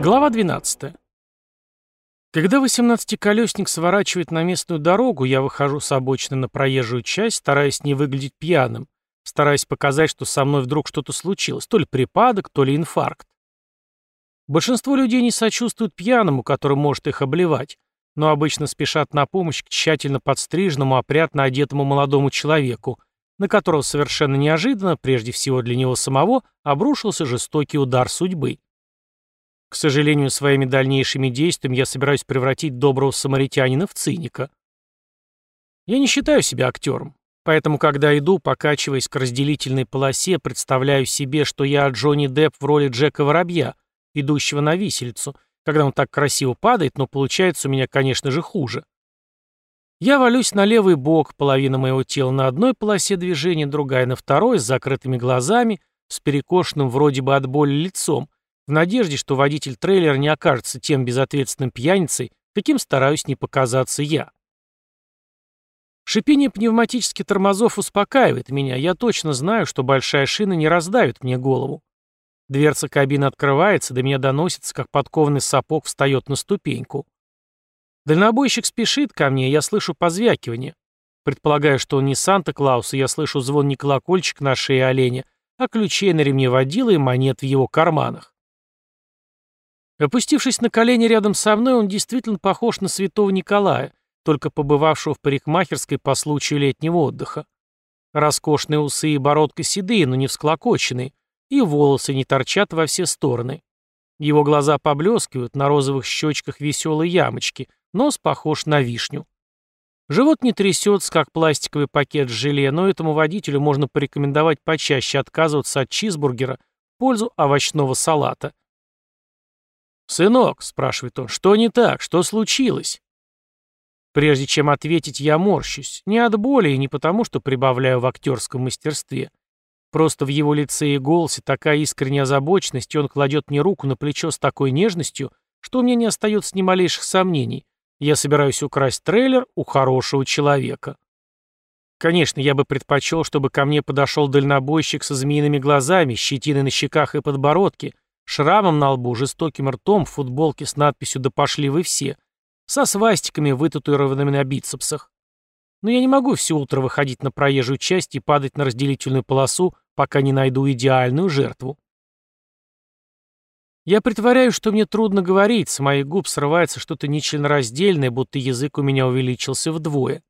Глава 12. Когда восемнадцатиколесник сворачивает на местную дорогу, я выхожу с обочины на проезжую часть, стараясь не выглядеть пьяным, стараясь показать, что со мной вдруг что-то случилось, то ли припадок, то ли инфаркт. Большинство людей не сочувствуют пьяному, который может их обливать, но обычно спешат на помощь к тщательно подстриженному, опрятно одетому молодому человеку, на которого совершенно неожиданно, прежде всего для него самого, обрушился жестокий удар судьбы. К сожалению, своими дальнейшими действиями я собираюсь превратить доброго самаритянина в циника. Я не считаю себя актером, поэтому, когда иду, покачиваясь к разделительной полосе, представляю себе, что я Джонни Депп в роли Джека Воробья, идущего на виселицу, когда он так красиво падает, но получается у меня, конечно же, хуже. Я валюсь на левый бок, половина моего тела на одной полосе движения, другая на второй, с закрытыми глазами, с перекошенным вроде бы от боли лицом, в надежде, что водитель трейлера не окажется тем безответственным пьяницей, каким стараюсь не показаться я. Шипение пневматических тормозов успокаивает меня, я точно знаю, что большая шина не раздавит мне голову. Дверца кабины открывается, до меня доносится, как подкованный сапог встает на ступеньку. Дальнобойщик спешит ко мне, я слышу позвякивание. Предполагаю, что он не Санта-Клаус, и я слышу звон не колокольчик на шее оленя, а ключей на ремне водила и монет в его карманах. Опустившись на колени рядом со мной, он действительно похож на святого Николая, только побывавшего в парикмахерской по случаю летнего отдыха. Роскошные усы и бородка седые, но не всклокоченные, и волосы не торчат во все стороны. Его глаза поблескивают, на розовых щечках веселые ямочки, нос похож на вишню. Живот не трясется, как пластиковый пакет с желе, но этому водителю можно порекомендовать почаще отказываться от чизбургера в пользу овощного салата. «Сынок», — спрашивает он, — «что не так? Что случилось?» Прежде чем ответить, я морщусь. Не от боли и не потому, что прибавляю в актерском мастерстве. Просто в его лице и голосе такая искренняя озабоченность, и он кладет мне руку на плечо с такой нежностью, что у меня не остается ни малейших сомнений. Я собираюсь украсть трейлер у хорошего человека. Конечно, я бы предпочел, чтобы ко мне подошел дальнобойщик со змеиными глазами, щетиной на щеках и подбородке, шрамом на лбу, жестоким ртом, в футболке с надписью «Да пошли вы все», со свастиками, вытатуированными на бицепсах. Но я не могу все утро выходить на проезжую часть и падать на разделительную полосу, пока не найду идеальную жертву. Я притворяю, что мне трудно говорить, с моих губ срывается что-то нечленораздельное, будто язык у меня увеличился вдвое.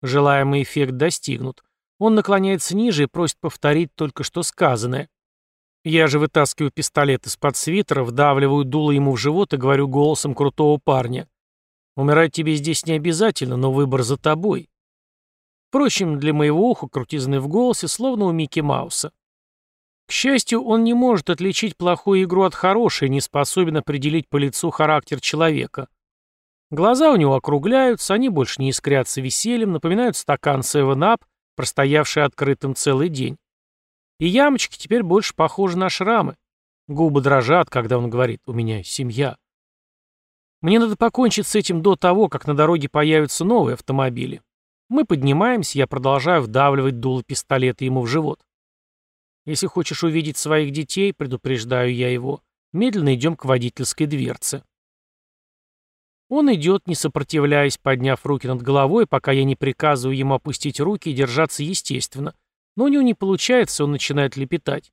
Желаемый эффект достигнут. Он наклоняется ниже и просит повторить только что сказанное. Я же вытаскиваю пистолет из-под свитера, вдавливаю дуло ему в живот и говорю голосом крутого парня. Умирать тебе здесь не обязательно, но выбор за тобой. Впрочем, для моего уха крутизны в голосе, словно у Микки Мауса. К счастью, он не может отличить плохую игру от хорошей, не способен определить по лицу характер человека. Глаза у него округляются, они больше не искрятся весельем, напоминают стакан 7-Up, простоявший открытым целый день. И ямочки теперь больше похожи на шрамы. Губы дрожат, когда он говорит «У меня семья». Мне надо покончить с этим до того, как на дороге появятся новые автомобили. Мы поднимаемся, я продолжаю вдавливать дуло пистолета ему в живот. Если хочешь увидеть своих детей, предупреждаю я его, медленно идем к водительской дверце. Он идет, не сопротивляясь, подняв руки над головой, пока я не приказываю ему опустить руки и держаться естественно, но у него не получается, он начинает лепетать.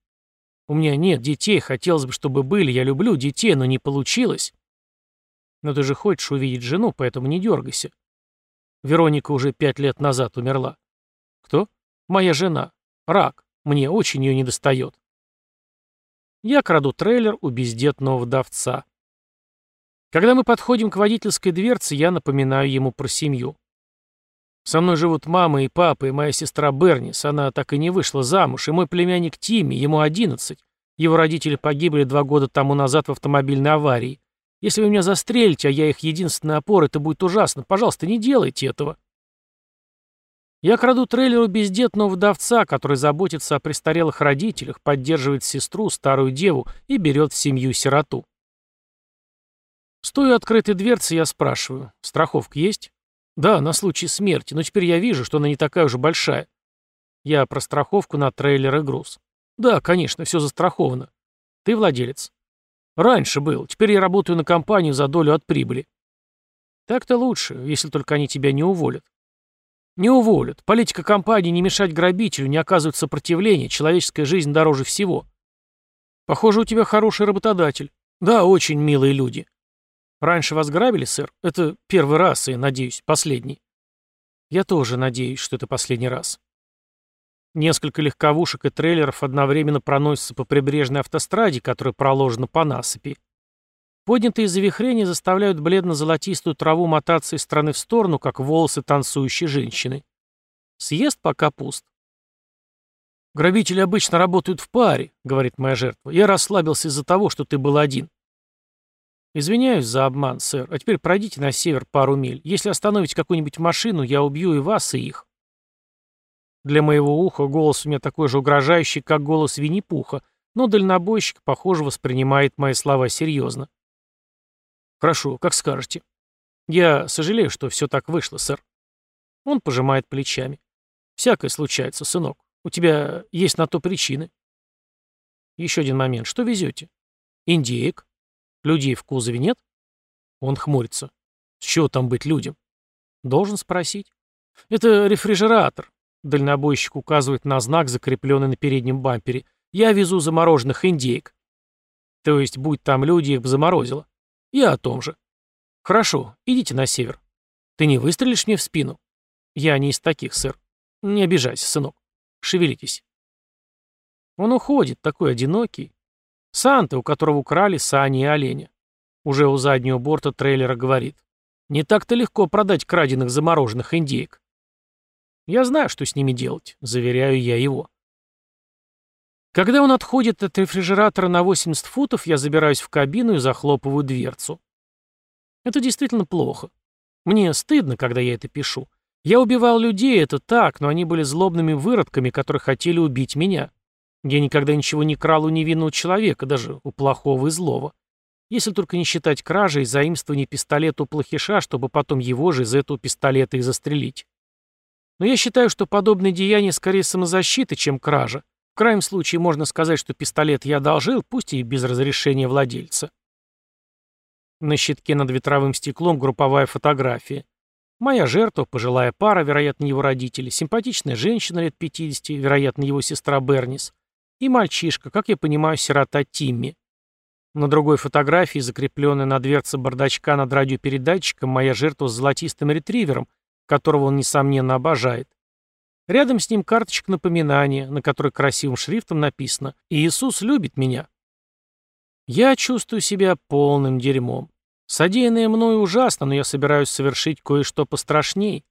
У меня нет детей, хотелось бы, чтобы были, я люблю детей, но не получилось. Но ты же хочешь увидеть жену, поэтому не дергайся. Вероника уже пять лет назад умерла. Кто? Моя жена. Рак. Мне очень ее недостает. Я краду трейлер у бездетного вдовца. Когда мы подходим к водительской дверце, я напоминаю ему про семью. Со мной живут мама и папа, и моя сестра Бернис. Она так и не вышла замуж. И мой племянник Тимми, ему 11. Его родители погибли два года тому назад в автомобильной аварии. Если вы меня застрелите, а я их единственная опора, это будет ужасно. Пожалуйста, не делайте этого. Я краду трейлеру бездетного вдовца, который заботится о престарелых родителях, поддерживает сестру, старую деву и берет в семью сироту. Стоя открытой дверцы, я спрашиваю, страховка есть? Да, на случай смерти, но теперь я вижу, что она не такая уж большая. Я про страховку на трейлер и груз. Да, конечно, все застраховано. Ты владелец? Раньше был. Теперь я работаю на компанию за долю от прибыли. Так-то лучше, если только они тебя не уволят. Не уволят. Политика компании не мешать грабителю, не оказывать сопротивления, человеческая жизнь дороже всего. Похоже, у тебя хороший работодатель. Да, очень милые люди. Раньше вас грабили, сэр? Это первый раз и, надеюсь, последний. Я тоже надеюсь, что это последний раз. Несколько легковушек и трейлеров одновременно проносятся по прибрежной автостраде, которая проложена по насыпи. Поднятые завихрения заставляют бледно-золотистую траву мотаться из стороны в сторону, как волосы танцующей женщины. Съезд пока пуст. «Грабители обычно работают в паре», — говорит моя жертва. «Я расслабился из-за того, что ты был один». «Извиняюсь за обман, сэр, а теперь пройдите на север пару миль. Если остановите какую-нибудь машину, я убью и вас, и их». Для моего уха голос у меня такой же угрожающий, как голос Винни-Пуха, но дальнобойщик, похоже, воспринимает мои слова серьезно. «Хорошо, как скажете». «Я сожалею, что все так вышло, сэр». Он пожимает плечами. «Всякое случается, сынок. У тебя есть на то причины». «Еще один момент. Что везете?» «Индеек. Людей в кузове нет?» Он хмурится. «С чего там быть людям?» «Должен спросить». «Это рефрижератор». Дальнобойщик указывает на знак, закрепленный на переднем бампере. «Я везу замороженных индейок». То есть, будь там люди, их бы заморозило. Я о том же. Хорошо, идите на север. Ты не выстрелишь мне в спину? Я не из таких, сэр. Не обижайся, сынок. Шевелитесь. Он уходит, такой одинокий. Санта, у которого украли сани и оленя. Уже у заднего борта трейлера говорит. Не так-то легко продать краденых замороженных индейок. Я знаю, что с ними делать, заверяю я его. Когда он отходит от рефрижератора на 80 футов, я забираюсь в кабину и захлопываю дверцу. Это действительно плохо. Мне стыдно, когда я это пишу. Я убивал людей, это так, но они были злобными выродками, которые хотели убить меня. Я никогда ничего не крал у невинного человека, даже у плохого и злого. Если только не считать кражи и заимствования пистолета у плохиша, чтобы потом его же из этого пистолета и застрелить. Но я считаю, что подобные деяния скорее самозащита, чем кража, в крайнем случае можно сказать, что пистолет я одолжил, пусть и без разрешения владельца. На щитке над ветровым стеклом групповая фотография. Моя жертва, пожилая пара, вероятно, его родители, симпатичная женщина лет 50, вероятно, его сестра Бернис, и мальчишка, как я понимаю, сирота Тимми. На другой фотографии, закрепленной на дверце бардачка над радиопередатчиком, моя жертва с золотистым ретривером, которого он, несомненно, обожает. Рядом с ним карточка напоминания, на которой красивым шрифтом написано «Иисус любит меня». Я чувствую себя полным дерьмом. Содеянное мною ужасно, но я собираюсь совершить кое-что пострашней.